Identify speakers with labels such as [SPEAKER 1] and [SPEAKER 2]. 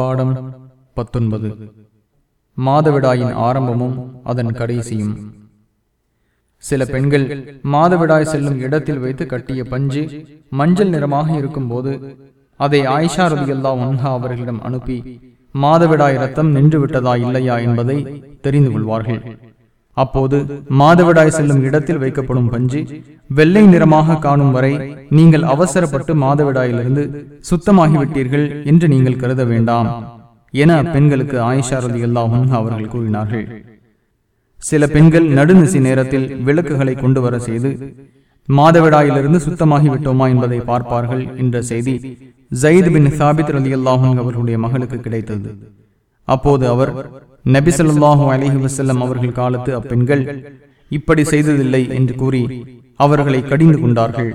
[SPEAKER 1] பாடம் பத்தொன்பது. மாதவிடாயின் ஆரம்பமும் அதன் கடைசியும். சில பெண்கள் மாதவிடாய் செல்லும் இடத்தில் வைத்து கட்டிய பஞ்சு மஞ்சள் நிறமாக இருக்கும்போது அதை ஆயிஷா ரதியல்லா ஒன்ஹா அவர்களிடம் அனுப்பி மாதவிடாய் ரத்தம் நின்றுவிட்டதா இல்லையா என்பதை தெரிந்து கொள்வார்கள். அப்போது மாதவிடாய் செல்லும் இடத்தில் வைக்கப்படும் பஞ்சு வெள்ளை நிறமாக காணும் வரை நீங்கள் அவசரப்பட்டு மாதவிடாயிலிருந்து சுத்தமாகிவிட்டீர்கள் என்று நீங்கள் கருத வேண்டாம் என பெண்களுக்கு ஆயிஷா ரதி அவர்கள் கூறினார்கள். சில பெண்கள் நடுநிசி நேரத்தில் விளக்குகளை கொண்டு வர செய்து மாதவிடாயிலிருந்து சுத்தமாகிவிட்டோமா என்பதை பார்ப்பார்கள் என்ற செய்தி ஜயித் பின் சாபித் ரலி அல்லாஹன் அவர்களுடைய மகளுக்கு கிடைத்தது. அப்போது அவர் நபிசல்லாஹு ஸல்லல்லாஹு வசல்லம் அவர்கள் காலத்து அப்பெண்கள் இப்படி செய்ததில்லை என்று கூறி அவர்களை கடிந்து கொண்டார்கள்.